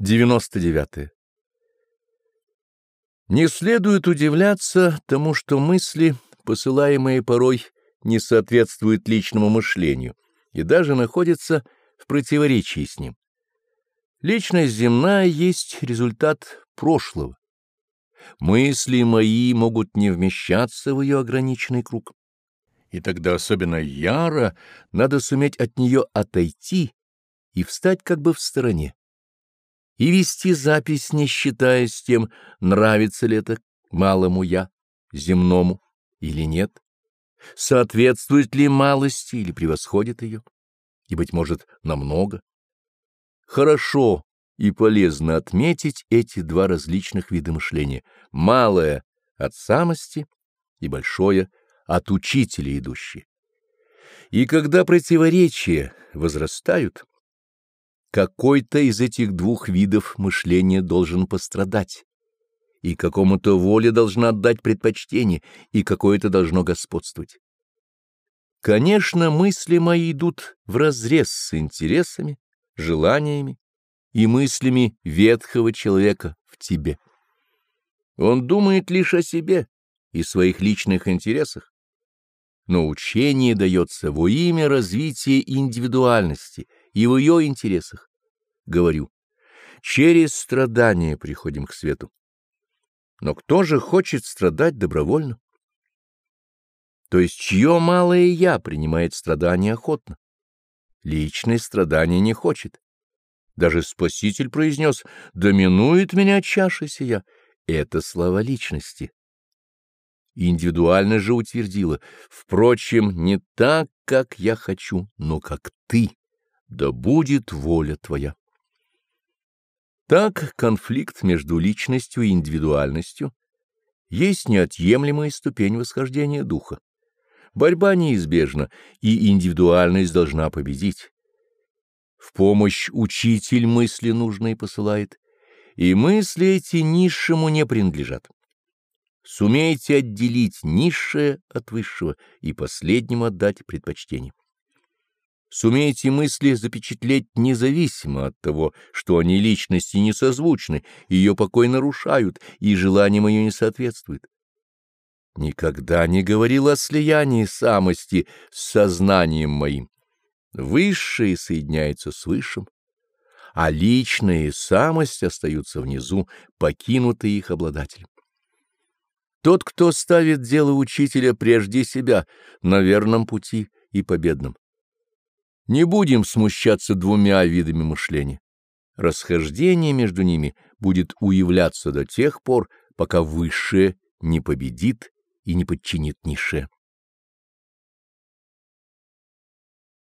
99. -е. Не следует удивляться тому, что мысли, посылаемые порой, не соответствуют личному мышлению и даже находятся в противоречии с ним. Личность земная есть результат прошлого. Мысли мои могут не вмещаться в ее ограниченный круг. И тогда особенно яро надо суметь от нее отойти и встать как бы в стороне и вести запись, не считаясь тем, нравится ли это малому «я», земному или нет, соответствует ли малости или превосходит ее, и, быть может, намного. Хорошо и полезно отметить эти два различных вида мышления — малое от самости и большое от учителя идущее. И когда противоречия возрастают, какой-то из этих двух видов мышления должен пострадать, и какому-то воле должна отдать предпочтение, и какое-то должно господствовать. Конечно, мысли мои идут вразрез с интересами, желаниями и мыслями ветхого человека в тебе. Он думает лишь о себе и своих личных интересах, но учение дается во имя развития индивидуальности — и в ее интересах. Говорю, через страдания приходим к свету. Но кто же хочет страдать добровольно? То есть чье малое «я» принимает страдания охотно? Личное страдание не хочет. Даже Спаситель произнес «Доминует меня чаша сия». Это слова личности. Индивидуально же утвердила, впрочем, не так, как я хочу, но как ты да будет воля твоя. Так конфликт между личностью и индивидуальностью есть неотъемлемая ступень восхождения духа. Борьба неизбежна, и индивидуальность должна победить. В помощь учитель мысли нужные посылает, и мысли эти низшему не принадлежат. Сумейте отделить низшее от высшего и последнему отдать предпочтение. Сумеете мысли запечатлеть независимо от того, что они личности не созвучны, ее покой нарушают, и желаниям ее не соответствуют. Никогда не говорил о слиянии самости с сознанием моим. Высшее соединяется с высшим, а личные самость остаются внизу, покинутые их обладателем. Тот, кто ставит дело учителя прежде себя, на верном пути и победном. Не будем смущаться двумя видами мышления. Расхождение между ними будет уявляться до тех пор, пока высшее не победит и не подчинит низшее.